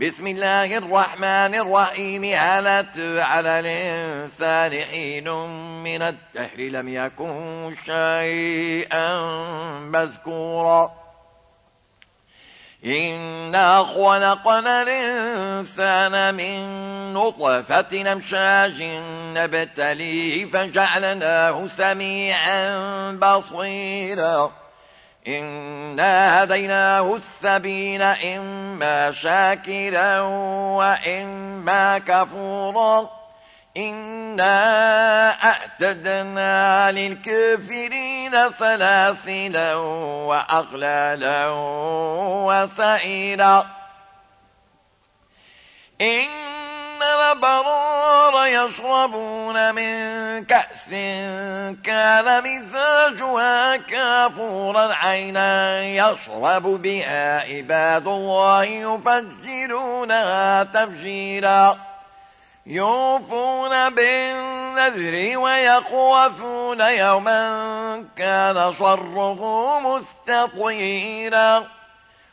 بسم الله الرحمن الرحيم. هلت على الإنسان حين من الدهر لم يكن شيئا مذكورا. إنا خلقنا الإنسان من نطفة نمشاج نبتليه فجعلناه سميعا بصيرا. إنا هديناه السبيل إما شاكرا وإما كفورا إنا أعتدنا للكافرين سلاسلا وأغلالا وسائرا إن الأبرار يشربون من كأس كان مزاجها كافورا عينا يشرب بها عباد الله يفجرونها تفجيرا. يوفون بالنذر ويقوفون يوما كان شره مستطيرا.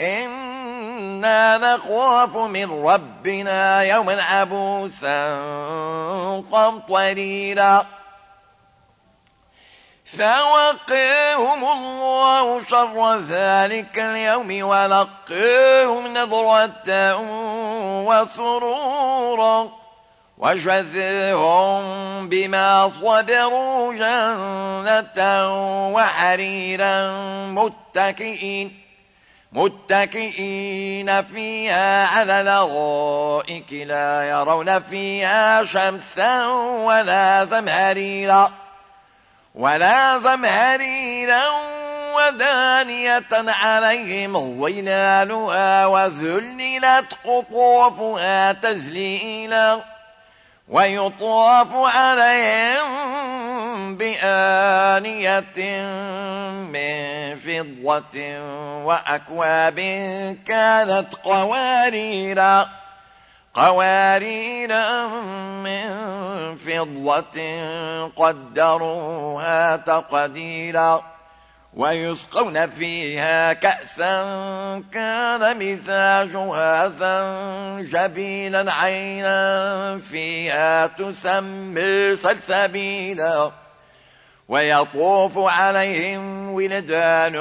إنا نخاف من ربنا يوما عبوسا قمطريرا فوقيهم الله شر ذلك اليوم ولقيهم نظرة وسرورا وجزيهم بما صبروا جنة وحريرا متكئين متكئين فيها على لغائك لا يرون فيها شمسا ولا زمهريرا ولا زمهريرا ودانية عليهم ظلالها وذللت قطوفها تذليلا ويطاف عليهم بآنية من فضة وأكواب كانت قواريرا قواريرا من فضة قدروها تقديرا ويسقون فيها كأسا كان مزاجها زنجبيلا عينا فيها تسمي سلسبيلا. ويطوف عليهم ولدان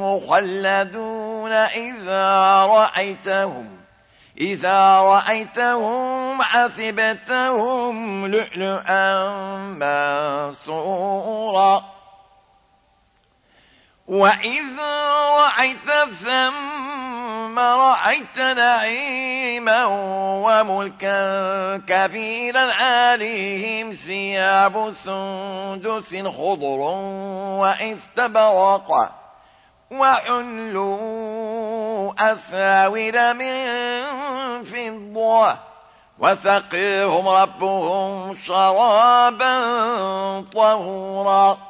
مخلدون إذا رأيتهم إذا رأيتهم حسبتهم لؤلؤا منصورا وإذا رأيت ثم رأيت نعيما وملكا كبيرا عليهم ثياب سندس خضر واستبرق وحلوا أساور من فضة وسقيهم ربهم شرابا طهورا.